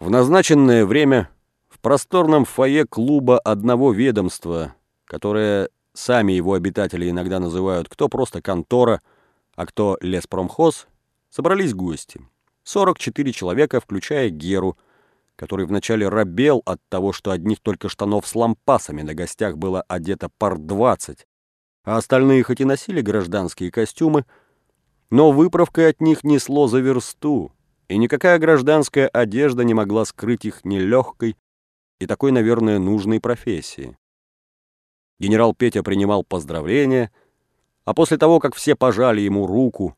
В назначенное время в просторном фойе клуба одного ведомства, которое сами его обитатели иногда называют кто просто контора, а кто леспромхоз, собрались гости. 44 человека, включая Геру, который вначале робел от того, что одних только штанов с лампасами на гостях было одето пар 20, а остальные хоть и носили гражданские костюмы, но выправкой от них несло за версту, и никакая гражданская одежда не могла скрыть их нелегкой и такой, наверное, нужной профессии. Генерал Петя принимал поздравления, а после того, как все пожали ему руку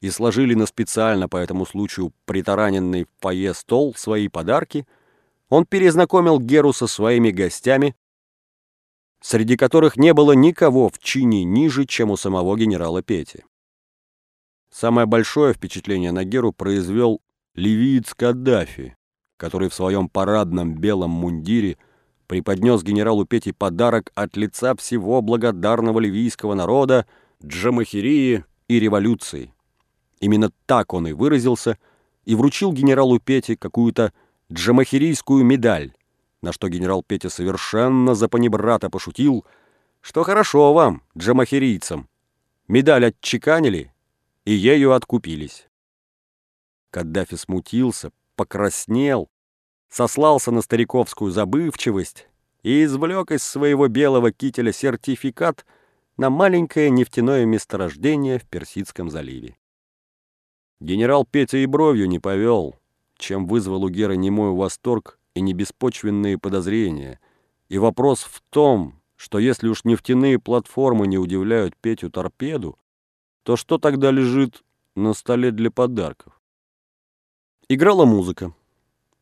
и сложили на специально по этому случаю притараненный в фойе стол свои подарки, он перезнакомил Геру со своими гостями, среди которых не было никого в чине ниже, чем у самого генерала Пети. Самое большое впечатление на Геру произвел ливиец Каддафи, который в своем парадном белом мундире преподнес генералу Пети подарок от лица всего благодарного ливийского народа, Джамахирии и революции. Именно так он и выразился, и вручил генералу Пете какую-то джамахирийскую медаль, на что генерал Петя совершенно за панибрата пошутил, что хорошо вам, джамахирийцам, медаль отчеканили и ею откупились. Каддафи смутился, покраснел, сослался на стариковскую забывчивость и извлек из своего белого кителя сертификат на маленькое нефтяное месторождение в Персидском заливе. Генерал Петя и бровью не повел, чем вызвал у Геры немой восторг и небеспочвенные подозрения. И вопрос в том, что если уж нефтяные платформы не удивляют Петю торпеду, то что тогда лежит на столе для подарков? Играла музыка.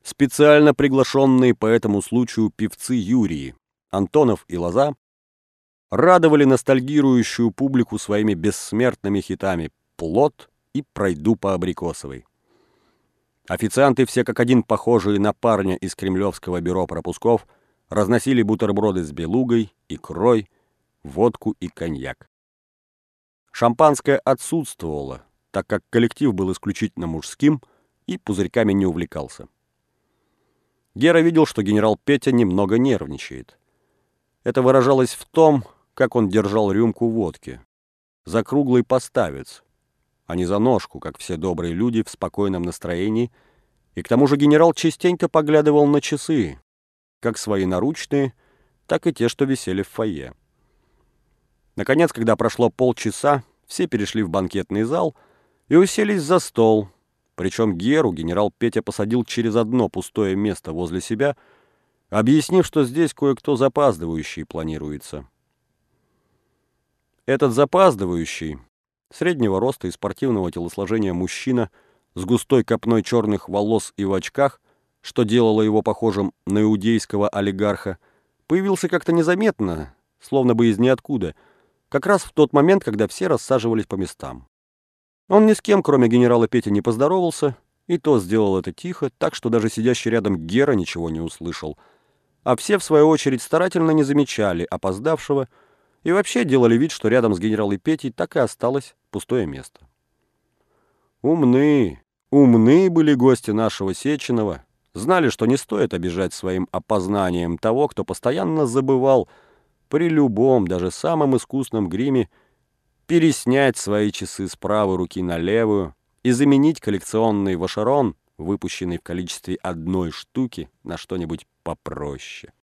Специально приглашенные по этому случаю певцы Юрии, Антонов и Лоза, радовали ностальгирующую публику своими бессмертными хитами «Плод» и «Пройду по Абрикосовой». Официанты, все как один похожие на парня из Кремлевского бюро пропусков, разносили бутерброды с белугой, икрой, водку и коньяк. Шампанское отсутствовало, так как коллектив был исключительно мужским – и пузырьками не увлекался. Гера видел, что генерал Петя немного нервничает. Это выражалось в том, как он держал рюмку водки. За круглый поставец, а не за ножку, как все добрые люди в спокойном настроении, и к тому же генерал частенько поглядывал на часы, как свои наручные, так и те, что висели в фойе. Наконец, когда прошло полчаса, все перешли в банкетный зал и уселись за стол — причем Геру генерал Петя посадил через одно пустое место возле себя, объяснив, что здесь кое-кто запаздывающий планируется. Этот запаздывающий, среднего роста и спортивного телосложения мужчина с густой копной черных волос и в очках, что делало его похожим на иудейского олигарха, появился как-то незаметно, словно бы из ниоткуда, как раз в тот момент, когда все рассаживались по местам. Он ни с кем, кроме генерала Пети, не поздоровался, и то сделал это тихо, так что даже сидящий рядом Гера ничего не услышал. А все, в свою очередь, старательно не замечали опоздавшего и вообще делали вид, что рядом с генералом Петей так и осталось пустое место. Умны, умны были гости нашего Сеченова, знали, что не стоит обижать своим опознанием того, кто постоянно забывал при любом, даже самом искусном гриме переснять свои часы с правой руки на левую и заменить коллекционный вашерон, выпущенный в количестве одной штуки, на что-нибудь попроще.